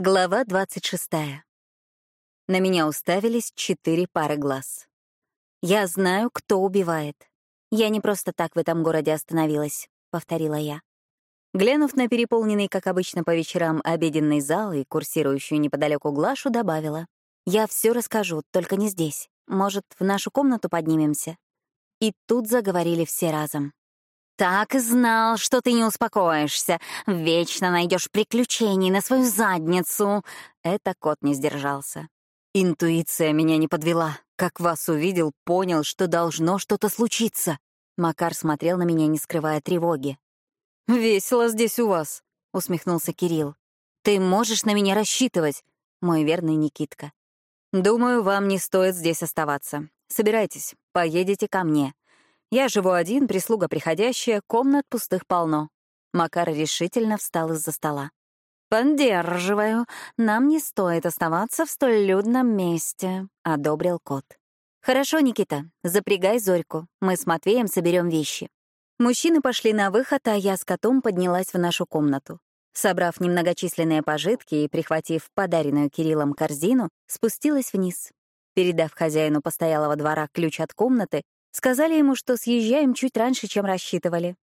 Глава 26. На меня уставились четыре пары глаз. «Я знаю, кто убивает. Я не просто так в этом городе остановилась», — повторила я. Глянув на переполненный, как обычно по вечерам, обеденный зал и курсирующую неподалеку Глашу, добавила. «Я все расскажу, только не здесь. Может, в нашу комнату поднимемся?» И тут заговорили все разом. «Так и знал, что ты не успокоишься. Вечно найдешь приключений на свою задницу». Это кот не сдержался. Интуиция меня не подвела. Как вас увидел, понял, что должно что-то случиться. Макар смотрел на меня, не скрывая тревоги. «Весело здесь у вас», — усмехнулся Кирилл. «Ты можешь на меня рассчитывать, мой верный Никитка. Думаю, вам не стоит здесь оставаться. Собирайтесь, поедете ко мне. Я живу один, прислуга приходящая, комнат пустых полно. Макар решительно встал из-за стола. «Поддерживаю. Нам не стоит оставаться в столь людном месте», — одобрил кот. «Хорошо, Никита, запрягай Зорьку. Мы с Матвеем соберем вещи». Мужчины пошли на выход, а я с котом поднялась в нашу комнату. Собрав немногочисленные пожитки и прихватив подаренную Кириллом корзину, спустилась вниз. Передав хозяину постоялого двора ключ от комнаты, Сказали ему, что съезжаем чуть раньше, чем рассчитывали.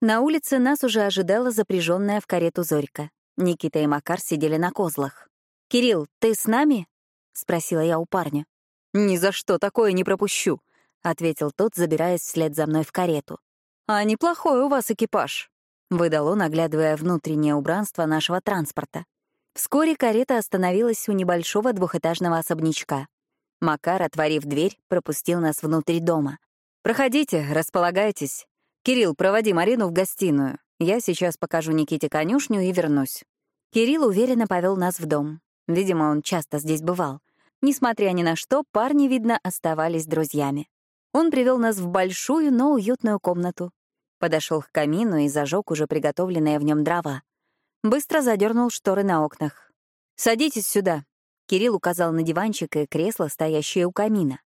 На улице нас уже ожидала запряженная в карету Зорька. Никита и Макар сидели на козлах. «Кирилл, ты с нами?» — спросила я у парня. «Ни за что такое не пропущу», — ответил тот, забираясь вслед за мной в карету. «А неплохой у вас экипаж», — выдал он, оглядывая внутреннее убранство нашего транспорта. Вскоре карета остановилась у небольшого двухэтажного особнячка. Макар, отворив дверь, пропустил нас внутрь дома. «Проходите, располагайтесь. Кирилл, проводи Марину в гостиную. Я сейчас покажу Никите конюшню и вернусь». Кирилл уверенно повел нас в дом. Видимо, он часто здесь бывал. Несмотря ни на что, парни, видно, оставались друзьями. Он привел нас в большую, но уютную комнату. Подошел к камину и зажег уже приготовленные в нем дрова. Быстро задернул шторы на окнах. «Садитесь сюда», — Кирилл указал на диванчик и кресло, стоящее у камина.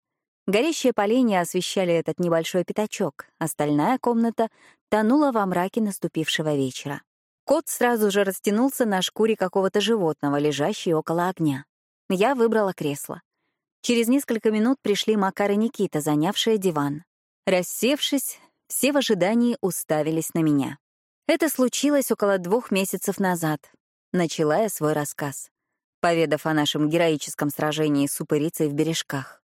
Горящие поленья освещали этот небольшой пятачок, остальная комната тонула во мраке наступившего вечера. Кот сразу же растянулся на шкуре какого-то животного, лежащей около огня. Я выбрала кресло. Через несколько минут пришли Макар и Никита, занявшие диван. Рассевшись, все в ожидании уставились на меня. Это случилось около двух месяцев назад. Начала я свой рассказ, поведав о нашем героическом сражении с упырицей в бережках.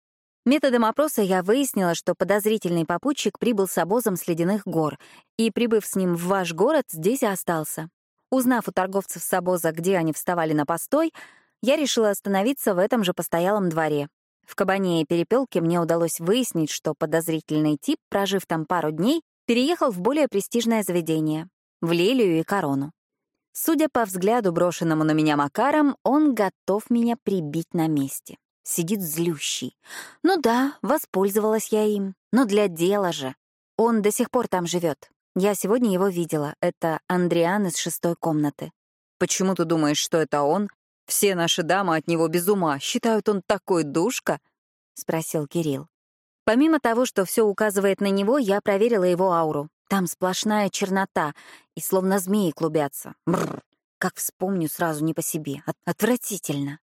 Методом опроса я выяснила, что подозрительный попутчик прибыл с обозом с ледяных гор и, прибыв с ним в ваш город, здесь и остался. Узнав у торговцев с обоза, где они вставали на постой, я решила остановиться в этом же постоялом дворе. В кабане и перепелке мне удалось выяснить, что подозрительный тип, прожив там пару дней, переехал в более престижное заведение — в Лилию и Корону. Судя по взгляду, брошенному на меня Макаром, он готов меня прибить на месте сидит злющий. Ну да, воспользовалась я им, но для дела же. Он до сих пор там живет. Я сегодня его видела. Это Андриан из шестой комнаты. Почему ты думаешь, что это он? Все наши дамы от него без ума. Считают, он такой душка? Спросил Кирилл. Помимо того, что все указывает на него, я проверила его ауру. Там сплошная чернота, и словно змеи клубятся. Бррр. Как вспомню, сразу не по себе. От отвратительно.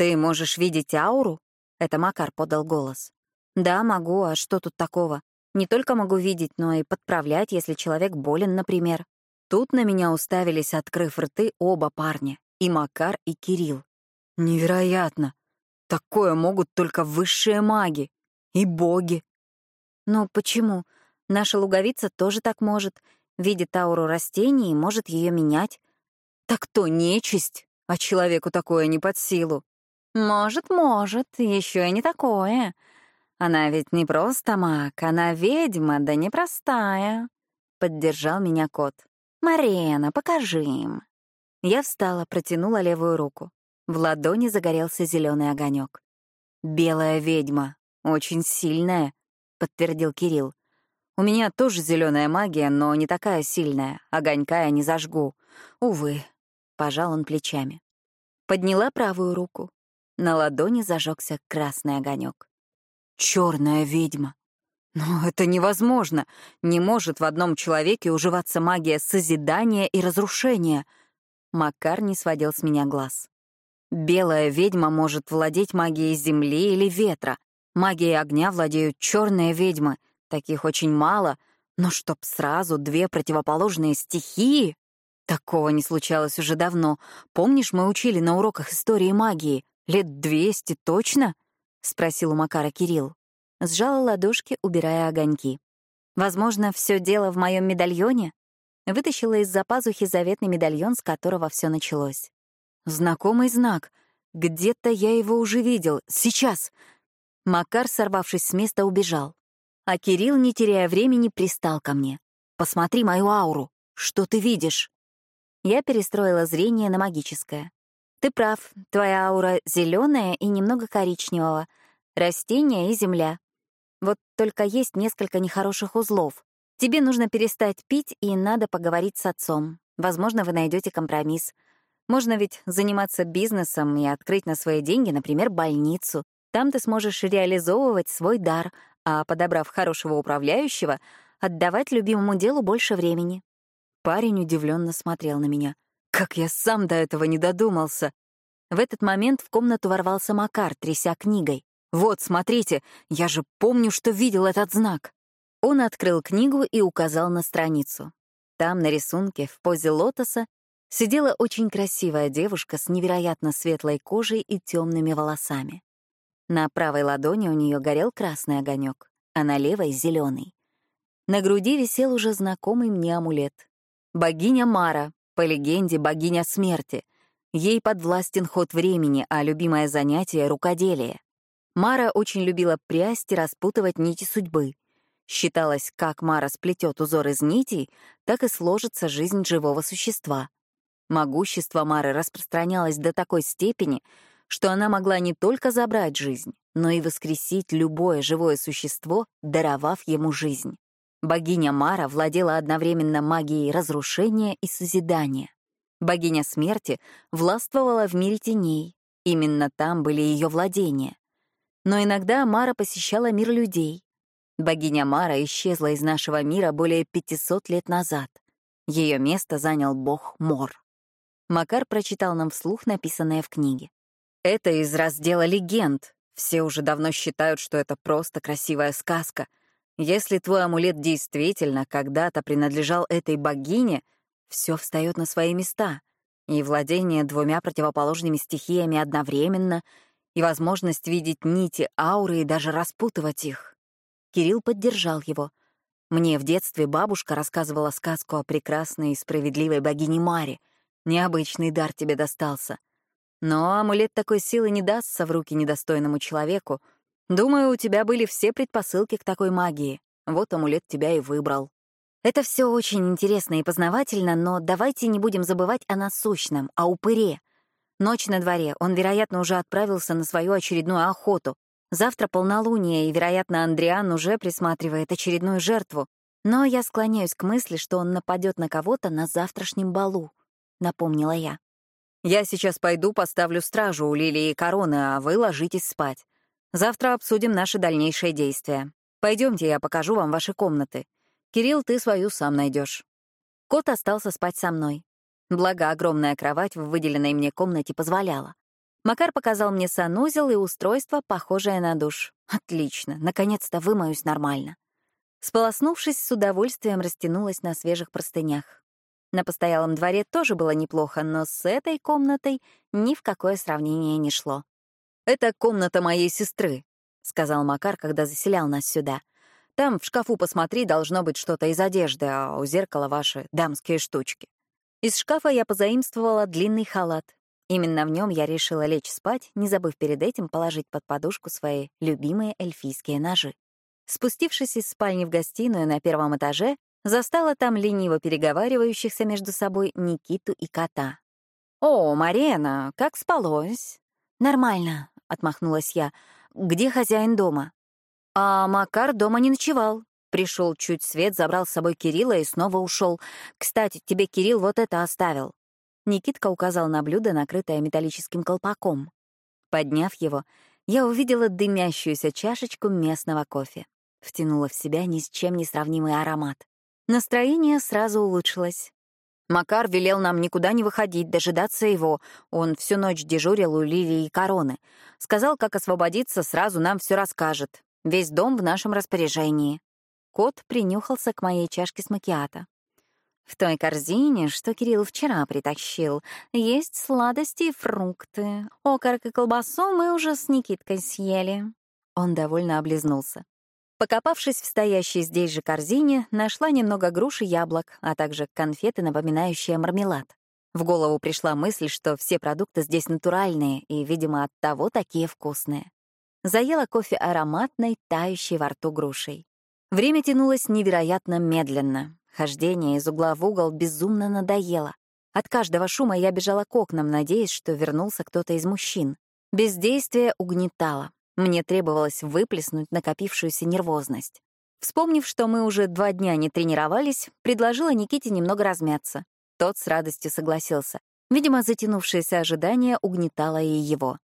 «Ты можешь видеть ауру?» — это Макар подал голос. «Да, могу, а что тут такого? Не только могу видеть, но и подправлять, если человек болен, например». Тут на меня уставились, открыв рты, оба парня — и Макар, и Кирилл. «Невероятно! Такое могут только высшие маги и боги!» «Но почему? Наша луговица тоже так может. Видит ауру растений и может ее менять. Так то нечисть, а человеку такое не под силу. «Может, может, еще и не такое. Она ведь не просто маг, она ведьма, да непростая», — поддержал меня кот. «Марена, покажи им». Я встала, протянула левую руку. В ладони загорелся зеленый огонек. «Белая ведьма, очень сильная», — подтвердил Кирилл. «У меня тоже зеленая магия, но не такая сильная. Огонька я не зажгу. Увы», — пожал он плечами. Подняла правую руку. На ладони зажегся красный огонек. Черная ведьма. Но это невозможно. Не может в одном человеке уживаться магия созидания и разрушения. Макар не сводил с меня глаз. Белая ведьма может владеть магией земли или ветра. Магией огня владеют черные ведьмы. Таких очень мало. Но чтоб сразу две противоположные стихии... Такого не случалось уже давно. Помнишь, мы учили на уроках истории магии? Лет двести точно? — спросил у Макара Кирилл. Сжала ладошки, убирая огоньки. «Возможно, все дело в моем медальоне?» Вытащила из-за пазухи заветный медальон, с которого все началось. «Знакомый знак. Где-то я его уже видел. Сейчас!» Макар, сорвавшись с места, убежал. А Кирилл, не теряя времени, пристал ко мне. «Посмотри мою ауру. Что ты видишь?» Я перестроила зрение на магическое. «Ты прав. Твоя аура зеленая и немного коричневого. Растения и земля. Вот только есть несколько нехороших узлов. Тебе нужно перестать пить, и надо поговорить с отцом. Возможно, вы найдете компромисс. Можно ведь заниматься бизнесом и открыть на свои деньги, например, больницу. Там ты сможешь реализовывать свой дар, а, подобрав хорошего управляющего, отдавать любимому делу больше времени. Парень удивленно смотрел на меня. Как я сам до этого не додумался. В этот момент в комнату ворвался Макар, тряся книгой. «Вот, смотрите, я же помню, что видел этот знак». Он открыл книгу и указал на страницу. Там, на рисунке, в позе лотоса, сидела очень красивая девушка с невероятно светлой кожей и темными волосами. На правой ладони у нее горел красный огонек, а на левой — зеленый. На груди висел уже знакомый мне амулет. Богиня Мара, по легенде, богиня смерти. Ей подвластен ход времени, а любимое занятие — рукоделие. Мара очень любила прясть и распутывать нити судьбы. Считалось, как Мара сплетет узор из нитей, так и сложится жизнь живого существа. Могущество Мары распространялось до такой степени, что она могла не только забрать жизнь, но и воскресить любое живое существо, даровав ему жизнь. Богиня Мара владела одновременно магией разрушения и созидания. Богиня смерти властвовала в мире теней. Именно там были ее владения. Но иногда Мара посещала мир людей. Богиня Мара исчезла из нашего мира более 500 лет назад. Ее место занял бог Мор. Макар прочитал нам вслух написанное в книге. Это из раздела легенд. Все уже давно считают, что это просто красивая сказка. Если твой амулет действительно когда-то принадлежал этой богине, все встает на свои места. И владение двумя противоположными стихиями одновременно — и возможность видеть нити ауры и даже распутывать их. Кирилл поддержал его. Мне в детстве бабушка рассказывала сказку о прекрасной и справедливой богине Маре. Необычный дар тебе достался. Но амулет такой силы не дастся в руки недостойному человеку. Думаю, у тебя были все предпосылки к такой магии. Вот амулет тебя и выбрал. Это все очень интересно и познавательно, но давайте не будем забывать о насущном, о упыре. Ночь на дворе, он, вероятно, уже отправился на свою очередную охоту. Завтра полнолуние, и, вероятно, Андриан уже присматривает очередную жертву. Но я склоняюсь к мысли, что он нападет на кого-то на завтрашнем балу, — напомнила я. «Я сейчас пойду поставлю стражу у Лилии и Короны, а вы ложитесь спать. Завтра обсудим наши дальнейшие действия. Пойдемте, я покажу вам ваши комнаты. Кирилл, ты свою сам найдешь. Кот остался спать со мной. Благо, огромная кровать в выделенной мне комнате позволяла. Макар показал мне санузел и устройство, похожее на душ. Отлично, наконец-то вымоюсь нормально. Сполоснувшись, с удовольствием растянулась на свежих простынях. На постоялом дворе тоже было неплохо, но с этой комнатой ни в какое сравнение не шло. «Это комната моей сестры», — сказал Макар, когда заселял нас сюда. «Там в шкафу посмотри, должно быть что-то из одежды, а у зеркала ваши дамские штучки». Из шкафа я позаимствовала длинный халат. Именно в нем я решила лечь спать, не забыв перед этим положить под подушку свои любимые эльфийские ножи. Спустившись из спальни в гостиную на первом этаже, застала там лениво переговаривающихся между собой Никиту и кота. «О, Марена, как спалось?» «Нормально», — отмахнулась я. «Где хозяин дома?» «А Макар дома не ночевал. Пришел чуть свет, забрал с собой Кирилла и снова ушел. Кстати, тебе Кирилл вот это оставил. Никитка указал на блюдо, накрытое металлическим колпаком. Подняв его, я увидела дымящуюся чашечку местного кофе. Втянула в себя ни с чем не сравнимый аромат. Настроение сразу улучшилось. Макар велел нам никуда не выходить, дожидаться его. Он всю ночь дежурил у Лилии и Короны. Сказал, как освободиться, сразу нам все расскажет. Весь дом в нашем распоряжении. Кот принюхался к моей чашке с макиата. В той корзине, что Кирилл вчера притащил, есть сладости и фрукты. Окорок и колбасу мы уже с Никиткой съели. Он довольно облизнулся. Покопавшись в стоящей здесь же корзине, нашла немного груш и яблок, а также конфеты, напоминающие мармелад. В голову пришла мысль, что все продукты здесь натуральные и, видимо, оттого такие вкусные. Заела кофе ароматной, тающей во рту грушей. Время тянулось невероятно медленно. Хождение из угла в угол безумно надоело. От каждого шума я бежала к окнам, надеясь, что вернулся кто-то из мужчин. Бездействие угнетало. Мне требовалось выплеснуть накопившуюся нервозность. Вспомнив, что мы уже два дня не тренировались, предложила Никите немного размяться. Тот с радостью согласился. Видимо, затянувшееся ожидание угнетало и его.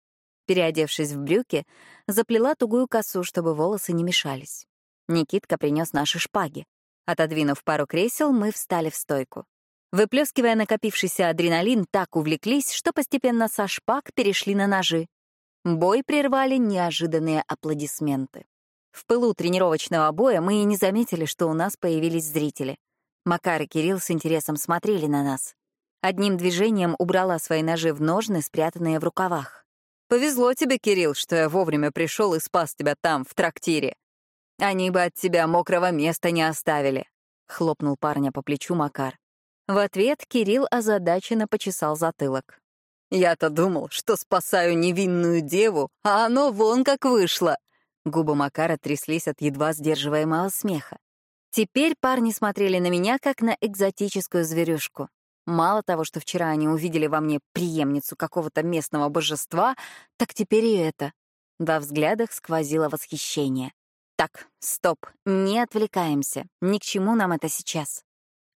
Переодевшись в брюки, заплела тугую косу, чтобы волосы не мешались. Никитка принес наши шпаги. Отодвинув пару кресел, мы встали в стойку. Выплескивая накопившийся адреналин, так увлеклись, что постепенно со шпаг перешли на ножи. Бой прервали неожиданные аплодисменты. В пылу тренировочного боя мы и не заметили, что у нас появились зрители. Макар и Кирилл с интересом смотрели на нас. Одним движением убрала свои ножи в ножны, спрятанные в рукавах. «Повезло тебе, Кирилл, что я вовремя пришел и спас тебя там, в трактире. Они бы от тебя мокрого места не оставили», — хлопнул парня по плечу Макар. В ответ Кирилл озадаченно почесал затылок. Я-то думал, что спасаю невинную деву, а оно вон как вышло. Губы Макара тряслись от едва сдерживаемого смеха. Теперь парни смотрели на меня, как на экзотическую зверюшку. Мало того, что вчера они увидели во мне преемницу какого-то местного божества, так теперь и это. Во взглядах сквозило восхищение. Так, стоп, не отвлекаемся. Ни к чему нам это сейчас.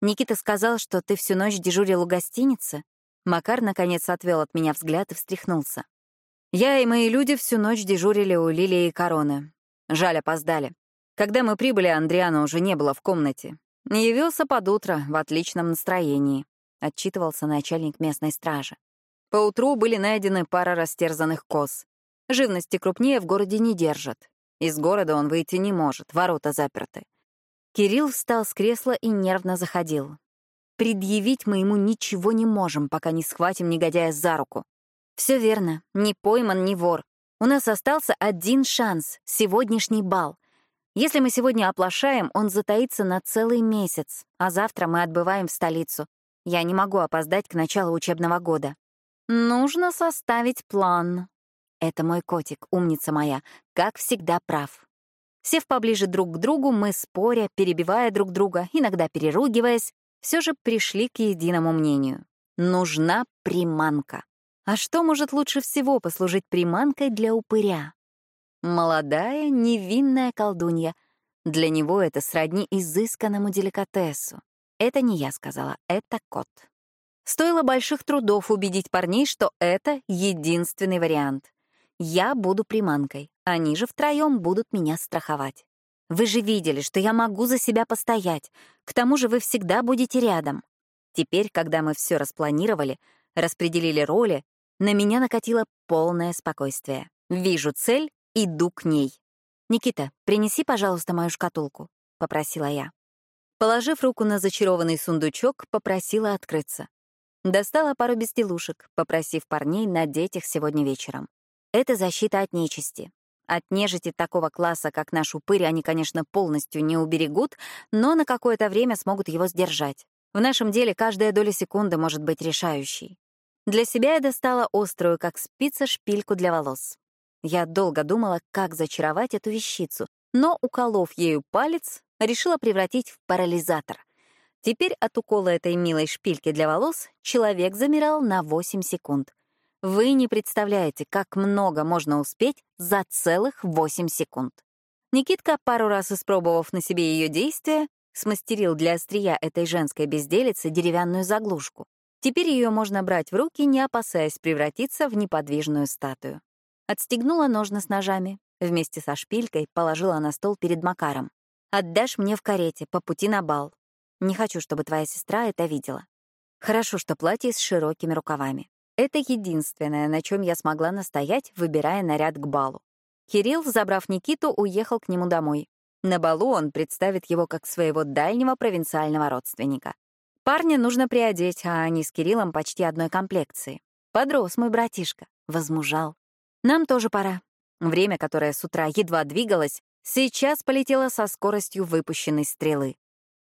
Никита сказал, что ты всю ночь дежурил у гостиницы. Макар, наконец, отвел от меня взгляд и встряхнулся. Я и мои люди всю ночь дежурили у Лилии и Короны. Жаль, опоздали. Когда мы прибыли, Андриана уже не было в комнате. Явился под утро в отличном настроении, — отчитывался начальник местной стражи. Поутру были найдены пара растерзанных коз. Живности крупнее в городе не держат. Из города он выйти не может, ворота заперты. Кирилл встал с кресла и нервно заходил. Предъявить мы ему ничего не можем, пока не схватим негодяя за руку. Все верно, не пойман, не вор. У нас остался один шанс — сегодняшний бал. Если мы сегодня оплошаем, он затаится на целый месяц, а завтра мы отбываем в столицу. Я не могу опоздать к началу учебного года. Нужно составить план. Это мой котик, умница моя, как всегда прав. Сев поближе друг к другу, мы, споря, перебивая друг друга, иногда переругиваясь, все же пришли к единому мнению. Нужна приманка. А что может лучше всего послужить приманкой для упыря? Молодая, невинная колдунья. Для него это сродни изысканному деликатесу. Это не я сказала, это кот. Стоило больших трудов убедить парней, что это единственный вариант. Я буду приманкой, они же втроем будут меня страховать. Вы же видели, что я могу за себя постоять. К тому же вы всегда будете рядом. Теперь, когда мы все распланировали, распределили роли, на меня накатило полное спокойствие. Вижу цель, иду к ней. «Никита, принеси, пожалуйста, мою шкатулку», — попросила я. Положив руку на зачарованный сундучок, попросила открыться. Достала пару безделушек, попросив парней надеть их сегодня вечером. Это защита от нечисти. От нежити такого класса, как наш упырь, они, конечно, полностью не уберегут, но на какое-то время смогут его сдержать. В нашем деле каждая доля секунды может быть решающей. Для себя я достала острую, как спица, шпильку для волос. Я долго думала, как зачаровать эту вещицу, но, уколов ею палец, решила превратить в парализатор. Теперь от укола этой милой шпильки для волос человек замирал на 8 секунд. Вы не представляете, как много можно успеть за целых 8 секунд. Никитка, пару раз испробовав на себе ее действие, смастерил для острия этой женской безделицы деревянную заглушку. Теперь ее можно брать в руки, не опасаясь превратиться в неподвижную статую. Отстегнула ножны с ножами, вместе со шпилькой положила на стол перед Макаром. «Отдашь мне в карете, по пути на бал. Не хочу, чтобы твоя сестра это видела». Хорошо, что платье с широкими рукавами. Это единственное, на чем я смогла настоять, выбирая наряд к балу. Кирилл, забрав Никиту, уехал к нему домой. На балу он представит его как своего дальнего провинциального родственника. Парня нужно приодеть, а они с Кириллом почти одной комплекции. Подрос мой братишка, возмужал. Нам тоже пора. Время, которое с утра едва двигалось, сейчас полетело со скоростью выпущенной стрелы.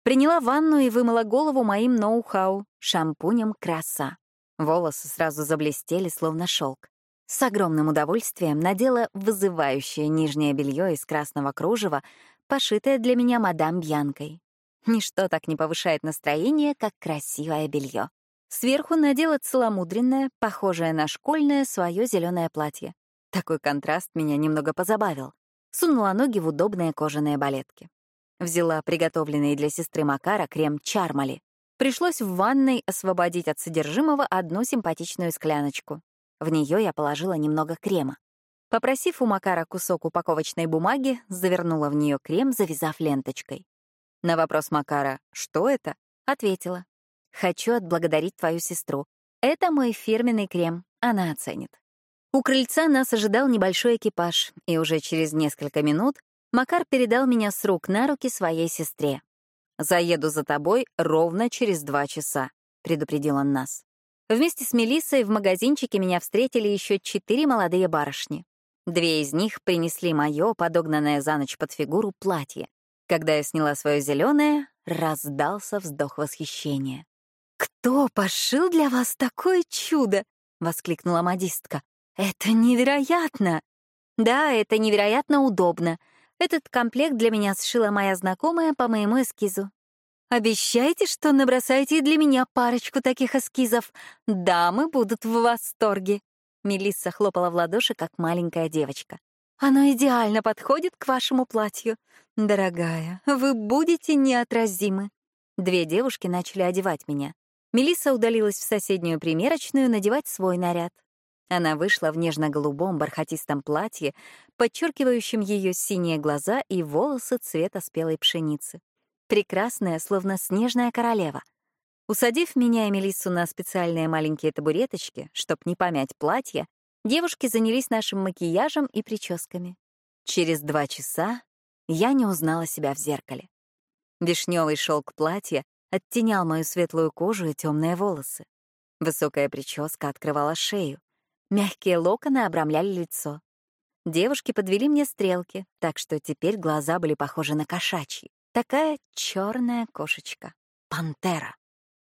Приняла ванну и вымыла голову моим ноу-хау — шампунем «Краса». Волосы сразу заблестели, словно шелк. С огромным удовольствием надела вызывающее нижнее белье из красного кружева, пошитое для меня мадам Бьянкой. Ничто так не повышает настроение, как красивое белье. Сверху надела целомудренное, похожее на школьное, свое зеленое платье. Такой контраст меня немного позабавил. Сунула ноги в удобные кожаные балетки. Взяла приготовленный для сестры Макара крем Чармали. Пришлось в ванной освободить от содержимого одну симпатичную скляночку. В нее я положила немного крема. Попросив у Макара кусок упаковочной бумаги, завернула в нее крем, завязав ленточкой. На вопрос Макара «Что это?» ответила. «Хочу отблагодарить твою сестру. Это мой фирменный крем, она оценит». У крыльца нас ожидал небольшой экипаж, и уже через несколько минут Макар передал меня с рук на руки своей сестре. «Заеду за тобой ровно через два часа», — предупредил он нас. Вместе с Мелиссой в магазинчике меня встретили еще четыре молодые барышни. Две из них принесли мое, подогнанное за ночь под фигуру, платье. Когда я сняла свое зеленое, раздался вздох восхищения. «Кто пошил для вас такое чудо?» — воскликнула модистка. «Это невероятно!» «Да, это невероятно удобно», этот комплект для меня сшила моя знакомая по моему эскизу. Обещайте, что набросаете для меня парочку таких эскизов. Дамы будут в восторге. Мелисса хлопала в ладоши, как маленькая девочка. Оно идеально подходит к вашему платью. Дорогая, вы будете неотразимы. Две девушки начали одевать меня. Мелисса удалилась в соседнюю примерочную надевать свой наряд. Она вышла в нежно-голубом бархатистом платье, подчеркивающем ее синие глаза и волосы цвета спелой пшеницы. Прекрасная, словно снежная королева. Усадив меня и Мелиссу на специальные маленькие табуреточки, чтоб не помять платье, девушки занялись нашим макияжем и прическами. Через два часа я не узнала себя в зеркале. Вишневый шелк платья оттенял мою светлую кожу и темные волосы. Высокая прическа открывала шею. Мягкие локоны обрамляли лицо. Девушки подвели мне стрелки, так что теперь глаза были похожи на кошачьи. Такая черная кошечка. Пантера.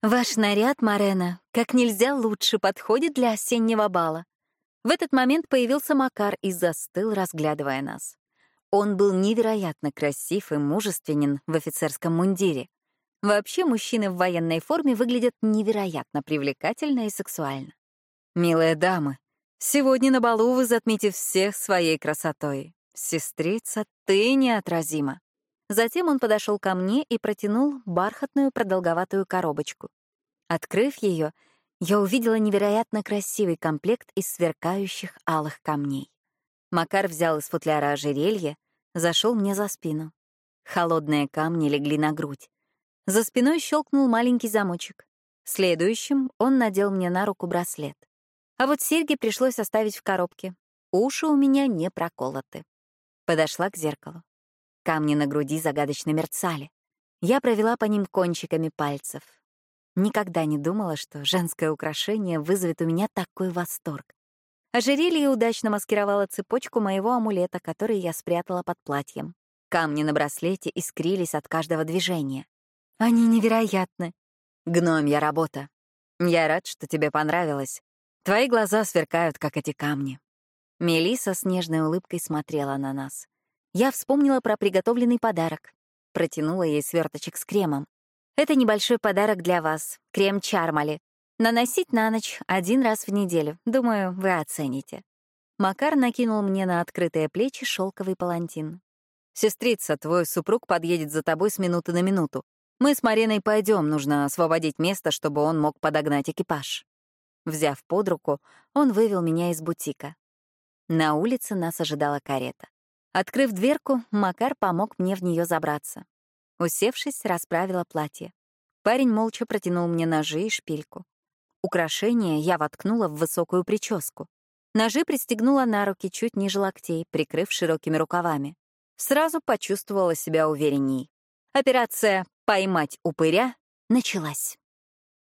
Ваш наряд, Марена, как нельзя лучше подходит для осеннего бала. В этот момент появился Макар и застыл, разглядывая нас. Он был невероятно красив и мужественен в офицерском мундире. Вообще мужчины в военной форме выглядят невероятно привлекательно и сексуально. «Милые дамы, Сегодня на балу вы затмите всех своей красотой. Сестрица, ты неотразима. Затем он подошел ко мне и протянул бархатную продолговатую коробочку. Открыв ее, я увидела невероятно красивый комплект из сверкающих алых камней. Макар взял из футляра ожерелье, зашел мне за спину. Холодные камни легли на грудь. За спиной щелкнул маленький замочек. Следующим он надел мне на руку браслет. А вот серьги пришлось оставить в коробке. Уши у меня не проколоты. Подошла к зеркалу. Камни на груди загадочно мерцали. Я провела по ним кончиками пальцев. Никогда не думала, что женское украшение вызовет у меня такой восторг. Ожерелье удачно маскировало цепочку моего амулета, который я спрятала под платьем. Камни на браслете искрились от каждого движения. Они невероятны. Гномья работа. Я рад, что тебе понравилось. Твои глаза сверкают, как эти камни. Мелиса с нежной улыбкой смотрела на нас. Я вспомнила про приготовленный подарок. Протянула ей сверточек с кремом. Это небольшой подарок для вас, крем Чармали. Наносить на ночь один раз в неделю. Думаю, вы оцените. Макар накинул мне на открытые плечи шелковый палантин. «Сестрица, твой супруг подъедет за тобой с минуты на минуту. Мы с Мариной пойдем, нужно освободить место, чтобы он мог подогнать экипаж». Взяв под руку, он вывел меня из бутика. На улице нас ожидала карета. Открыв дверку, Макар помог мне в нее забраться. Усевшись, расправила платье. Парень молча протянул мне ножи и шпильку. Украшение я воткнула в высокую прическу. Ножи пристегнула на руки чуть ниже локтей, прикрыв широкими рукавами. Сразу почувствовала себя уверенней. Операция «Поймать упыря» началась.